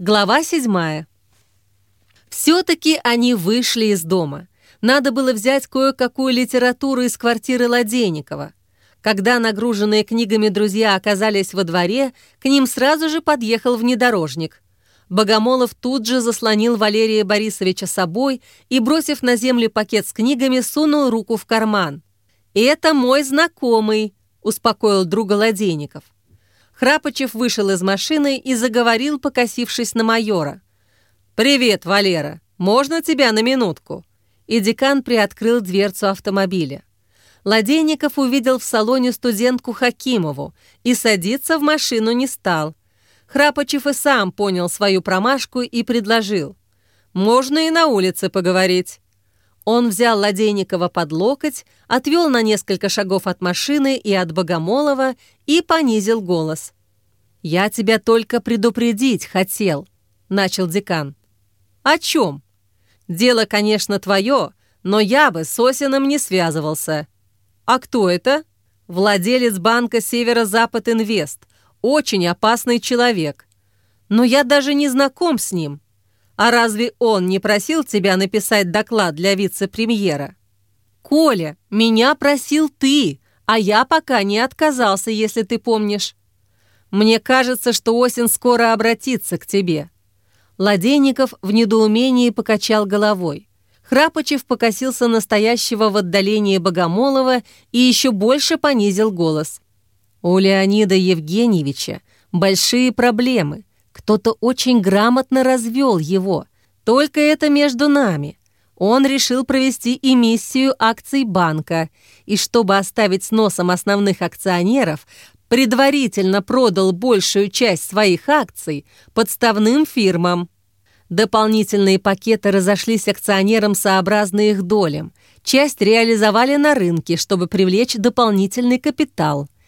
Глава седьмая. Все-таки они вышли из дома. Надо было взять кое-какую литературу из квартиры Ладейникова. Когда нагруженные книгами друзья оказались во дворе, к ним сразу же подъехал внедорожник. Богомолов тут же заслонил Валерия Борисовича собой и, бросив на землю пакет с книгами, сунул руку в карман. «Это мой знакомый», — успокоил друга Ладейников. Храпочев вышел из машины и заговорил, покосившись на майора. «Привет, Валера! Можно тебя на минутку?» И декан приоткрыл дверцу автомобиля. Ладейников увидел в салоне студентку Хакимову и садиться в машину не стал. Храпочев и сам понял свою промашку и предложил. «Можно и на улице поговорить». Он взял Ладейникова под локоть, отвел на несколько шагов от машины и от Богомолова и понизил голос. «Я тебя только предупредить хотел», — начал декан. «О чем?» «Дело, конечно, твое, но я бы с Осином не связывался». «А кто это?» «Владелец банка Северо-Запад Инвест. Очень опасный человек. Но я даже не знаком с ним. А разве он не просил тебя написать доклад для вице-премьера? Коля, меня просил ты, а я пока не отказался, если ты помнишь. Мне кажется, что осень скоро обратится к тебе». Ладейников в недоумении покачал головой. Храпочев покосился настоящего в отдалении Богомолова и еще больше понизил голос. «У Леонида Евгеньевича большие проблемы. Кто-то очень грамотно развел его. Только это между нами. Он решил провести эмиссию акций банка, и чтобы оставить с носом основных акционеров, предварительно продал большую часть своих акций подставным фирмам. Дополнительные пакеты разошлись акционерам сообразно их долям. Часть реализовали на рынке, чтобы привлечь дополнительный капитал –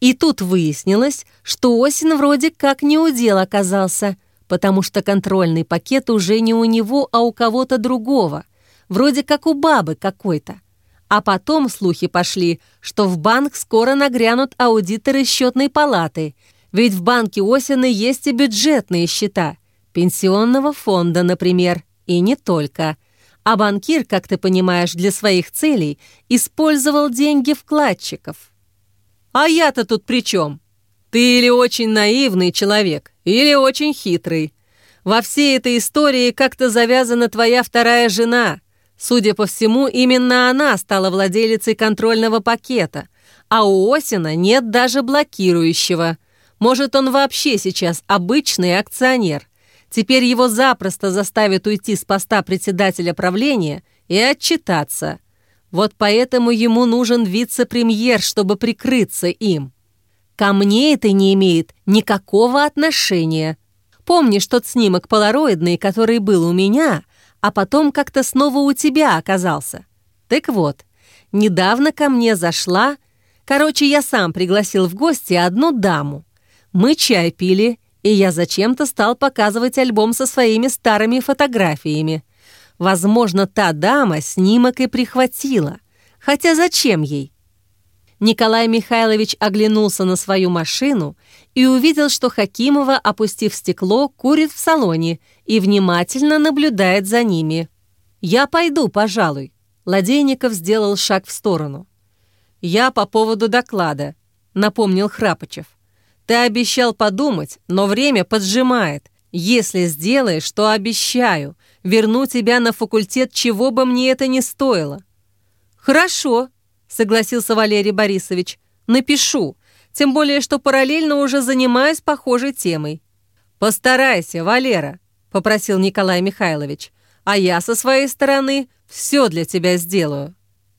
и тут выяснилось, что осень вроде как не удел оказался, потому что контрольный пакет уже не у него, а у кого-то другого, вроде как у бабы какой-то. А потом слухи пошли, что в банк скоро нагрянут аудиторы счетной палаты, ведь в банке Осины есть и бюджетные счета, пенсионного фонда, например, и не только. А банкир, как ты понимаешь, для своих целей использовал деньги вкладчиков. А я-то тут при чем? Ты или очень наивный человек, или очень хитрый. Во всей этой истории как-то завязана твоя вторая жена. Судя по всему, именно она стала владелицей контрольного пакета, а у Осина нет даже блокирующего. Может, он вообще сейчас обычный акционер. Теперь его запросто заставят уйти с поста председателя правления и отчитаться – вот поэтому ему нужен вице-премьер, чтобы прикрыться им. Ко мне это не имеет никакого отношения. Помнишь тот снимок полароидный, который был у меня, а потом как-то снова у тебя оказался? Так вот, недавно ко мне зашла... Короче, я сам пригласил в гости одну даму. Мы чай пили, и я зачем-то стал показывать альбом со своими старыми фотографиями. Возможно, та дама снимок и прихватила. Хотя зачем ей? Николай Михайлович оглянулся на свою машину и увидел, что Хакимова, опустив стекло, курит в салоне и внимательно наблюдает за ними. «Я пойду, пожалуй». Ладейников сделал шаг в сторону. «Я по поводу доклада», — напомнил Храпочев. «Ты обещал подумать, но время поджимает. Если сделаешь, то обещаю, верну тебя на факультет, чего бы мне это ни стоило». «Хорошо», — согласился Валерий Борисович, — «напишу, тем более, что параллельно уже занимаюсь похожей темой». «Постарайся, Валера», — попросил Николай Михайлович, «а я со своей стороны все для тебя сделаю».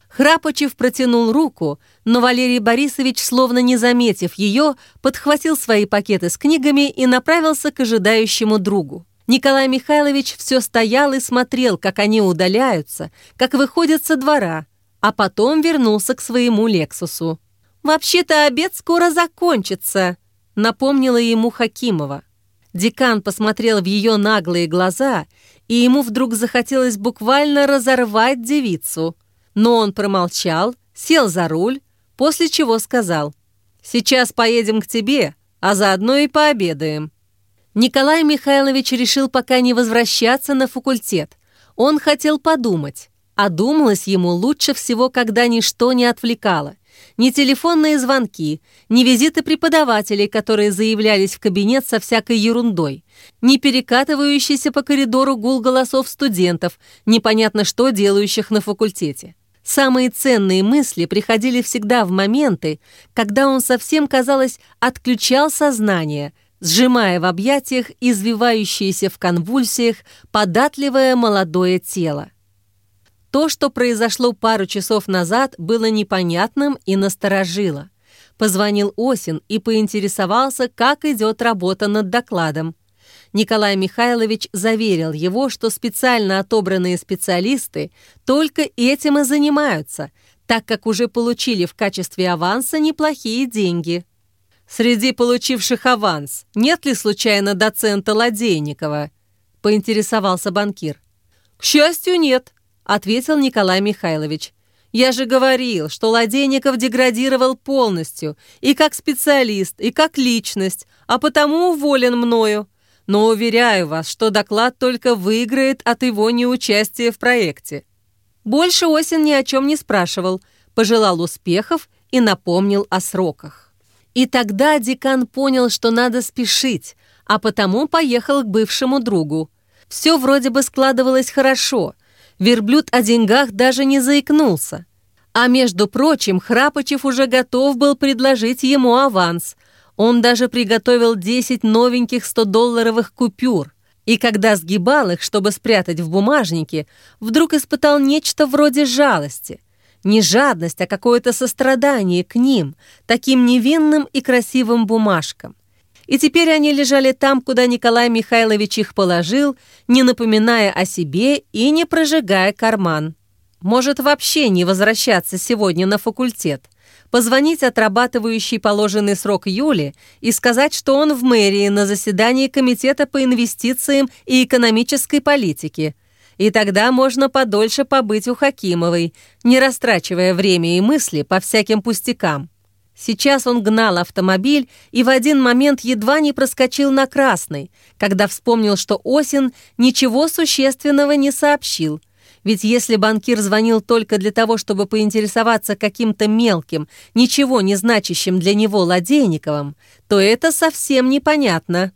Храпочев протянул руку, но Валерий Борисович, словно не заметив ее, подхватил свои пакеты с книгами и направился к ожидающему другу. Николай Михайлович все стоял и смотрел, как они удаляются, как выходят со двора, а потом вернулся к своему «Лексусу». «Вообще-то обед скоро закончится», — напомнила ему Хакимова. Декан посмотрел в ее наглые глаза, и ему вдруг захотелось буквально разорвать девицу. Но он промолчал, сел за руль, после чего сказал, «Сейчас поедем к тебе, а заодно и пообедаем». Николай Михайлович решил пока не возвращаться на факультет. Он хотел подумать, а думалось ему лучше всего, когда ничто не отвлекало. Ни телефонные звонки, ни визиты преподавателей, которые заявлялись в кабинет со всякой ерундой, ни перекатывающийся по коридору гул голосов студентов, непонятно что делающих на факультете. Самые ценные мысли приходили всегда в моменты, когда он совсем, казалось, отключал сознание, сжимая в объятиях извивающееся в конвульсиях податливое молодое тело. То, что произошло пару часов назад, было непонятным и насторожило. Позвонил Осин и поинтересовался, как идет работа над докладом. Николай Михайлович заверил его, что специально отобранные специалисты только этим и занимаются, так как уже получили в качестве аванса неплохие деньги. «Среди получивших аванс нет ли случайно доцента Ладейникова?» – поинтересовался банкир. «К счастью, нет», – ответил Николай Михайлович. «Я же говорил, что Ладейников деградировал полностью, и как специалист, и как личность, а потому уволен мною но уверяю вас, что доклад только выиграет от его неучастия в проекте. Больше Осин ни о чем не спрашивал, пожелал успехов и напомнил о сроках. И тогда декан понял, что надо спешить, а потому поехал к бывшему другу. Все вроде бы складывалось хорошо, верблюд о деньгах даже не заикнулся. А между прочим, Храпочев уже готов был предложить ему аванс – он даже приготовил 10 новеньких 100-долларовых купюр, и когда сгибал их, чтобы спрятать в бумажнике, вдруг испытал нечто вроде жалости. Не жадность, а какое-то сострадание к ним, таким невинным и красивым бумажкам. И теперь они лежали там, куда Николай Михайлович их положил, не напоминая о себе и не прожигая карман. Может вообще не возвращаться сегодня на факультет – позвонить отрабатывающий положенный срок Юле и сказать, что он в мэрии на заседании Комитета по инвестициям и экономической политике. И тогда можно подольше побыть у Хакимовой, не растрачивая время и мысли по всяким пустякам. Сейчас он гнал автомобиль и в один момент едва не проскочил на красный, когда вспомнил, что Осин ничего существенного не сообщил – ведь если банкир звонил только для того, чтобы поинтересоваться каким-то мелким, ничего не значащим для него Ладейниковым, то это совсем непонятно.